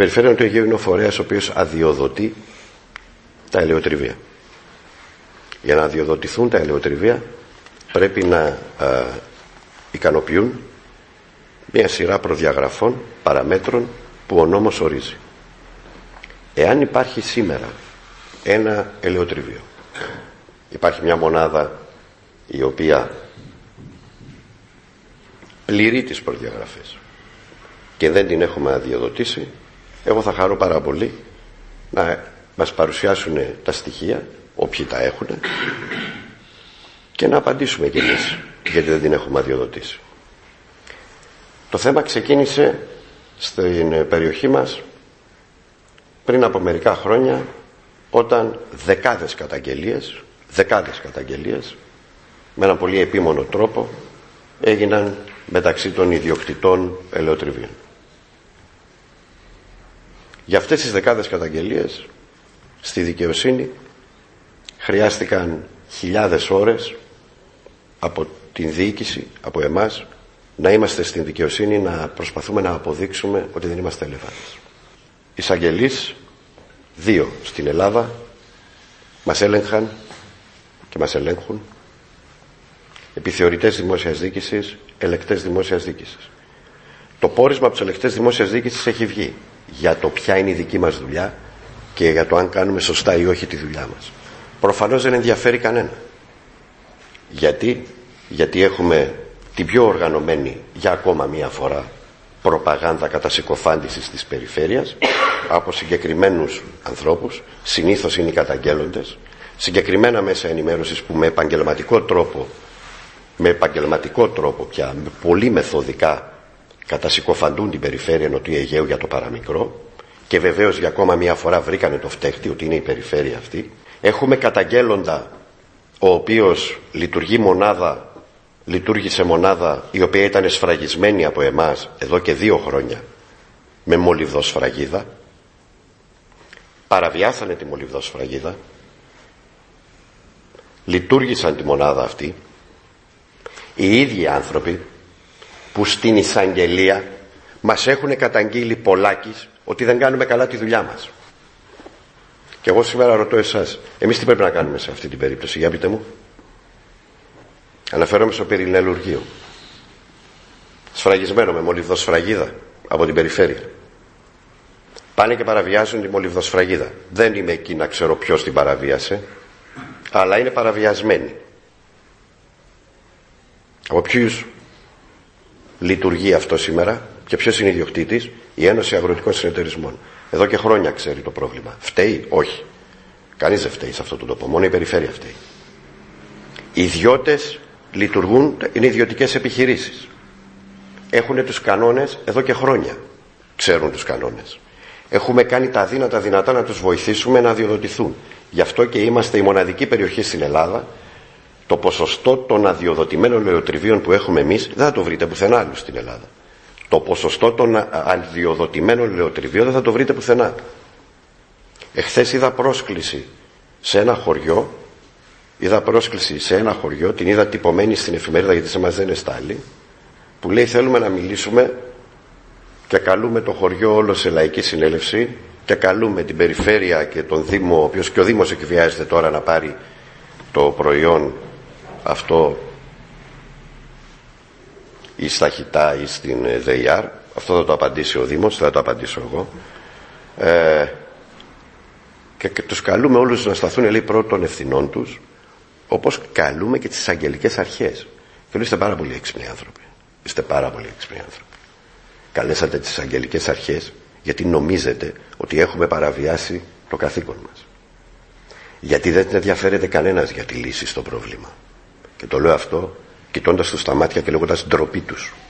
περιφέρεια του Αιγαίου είναι ο φορέας ο οποίος αδειοδοτεί τα ελαιοτριβία. Για να αδειοδοτηθούν τα ελαιοτριβία πρέπει να α, ικανοποιούν μια σειρά προδιαγραφών, παραμέτρων που ο νόμος ορίζει. Εάν υπάρχει σήμερα ένα ελαιοτριβείο, υπάρχει μια μονάδα η οποία πληρεί τις προδιαγραφές και δεν την έχουμε αδειοδοτήσει, εγώ θα χαρώ πάρα πολύ να μας παρουσιάσουν τα στοιχεία, όποιοι τα έχουν, και να απαντήσουμε κι εμείς γιατί δεν την έχουμε αδειοδοτήσει. Το θέμα ξεκίνησε στην περιοχή μας πριν από μερικά χρόνια όταν δεκάδες καταγγελίες, δεκάδες καταγγελίες με έναν πολύ επίμονο τρόπο έγιναν μεταξύ των ιδιοκτητών ελαιοτριβίων. Για αυτές τις δεκάδες καταγγελίες στη δικαιοσύνη χρειάστηκαν χιλιάδες ώρες από την διοίκηση, από εμάς να είμαστε στην δικαιοσύνη να προσπαθούμε να αποδείξουμε ότι δεν είμαστε ελεφάντες. Εισαγγελείς, δύο στην Ελλάδα, μας έλεγχαν και μας ελέγχουν επιθεωρητές δημόσιας δίκησης, ελεκτές δημόσιας δίκησης. Το πόρισμα από τους ελεκτές δημόσιας δίκησης έχει βγει για το ποια είναι η δική μας δουλειά και για το αν κάνουμε σωστά ή όχι τη δουλειά μας. Προφανώς δεν ενδιαφέρει κανένα. Γιατί, γιατί έχουμε την πιο οργανωμένη για ακόμα μία φορά προπαγάνδα κατά συκοφάντησης της περιφέρειας από συγκεκριμένους ανθρώπους, συνήθως είναι οι καταγγέλλοντες, συγκεκριμένα μέσα ενημέρωσης που με επαγγελματικό τρόπο με επαγγελματικό τρόπο πια, με πολύ μεθοδικά κατασυκοφαντούν την περιφέρεια Νοτιού Αιγαίου για το παραμικρό και βεβαίως για ακόμα μία φορά βρήκανε το φταίχτη ότι είναι η περιφέρεια αυτή. Έχουμε καταγγέλλοντα ο οποίος λειτουργεί μονάδα λειτουργήσε μονάδα η οποία ήταν σφραγισμένη από εμάς εδώ και δύο χρόνια με μολυβδοσφραγίδα παραβιάσανε τη μολυβδοσφραγίδα λειτουργήσαν τη μονάδα αυτή. Οι ίδιοι άνθρωποι που στην εισαγγελία μας έχουν καταγγείλει πολλάκις ότι δεν κάνουμε καλά τη δουλειά μας. Και εγώ σήμερα ρωτώ εσάς, εμείς τι πρέπει να κάνουμε σε αυτή την περίπτωση, για πείτε μου. Αναφέρομαι στο πυρηνελουργείο. Σφραγισμένο με μολυβδοσφραγίδα από την περιφέρεια. Πάνε και παραβιάζουν τη μολυβδοσφραγίδα. Δεν είμαι εκεί να ξέρω ποιος την παραβίασε, αλλά είναι παραβιασμένη. Από ποιους; Λειτουργεί αυτό σήμερα και ποιος είναι ιδιοκτήτης, η Ένωση Αγροτικών Συνεταιρισμών. Εδώ και χρόνια ξέρει το πρόβλημα. Φταίει, όχι. Κανείς δεν φταίει σε αυτό το τόπο, μόνο η περιφέρεια φταίει. Οι ιδιώτες λειτουργούν, είναι ιδιωτικές επιχειρήσεις. Έχουν τους κανόνες εδώ και χρόνια. Ξέρουν τους κανόνες. Έχουμε κάνει τα δύνατα δυνατά να τους βοηθήσουμε να διοδοτηθούν. Γι' αυτό και είμαστε η μοναδική περιοχή στην Ελλάδα το ποσοστό των αδειοδοτημένων λεωτριβίων που έχουμε εμείς δεν θα το βρείτε πουθενά άλλου στην Ελλάδα. Το ποσοστό των αδειοδοτημένων λεωτριβίων δεν θα το βρείτε πουθενά. Εχθές είδα πρόσκληση σε ένα χωριό, είδα πρόσκληση σε ένα χωριό, την είδα τυπωμένη στην εφημερίδα γιατί σε μας δεν είναι στάλη, που λέει θέλουμε να μιλήσουμε και καλούμε το χωριό όλο σε λαϊκή συνέλευση και καλούμε την περιφέρεια και τον Δήμο, ο οποίος και ο Δήμος εκβιάζεται τώρα να πάρει το προϊόν αυτό ή στα Χιτά ή στην ΔΕΙΑΡ αυτό θα το απαντήσει ο Δήμος θα το απαντήσω εγώ. Ε, και, και τους καλούμε όλους να σταθούν λέει πρώτων ευθυνών τους όπως καλούμε και τις αγγελικές αρχές. Και είστε πάρα πολύ έξυπνοι άνθρωποι. Είστε πάρα πολύ έξυπνοι άνθρωποι. Καλέσατε τις αγγελικές αρχές γιατί νομίζετε ότι έχουμε παραβιάσει το καθήκον μας. Γιατί δεν ενδιαφέρεται κανένας για τη λύση στο πρόβλημα και το λέω αυτό κοιτώντας τους στα μάτια και λέγοντας ντροπή τους